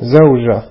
زوجة.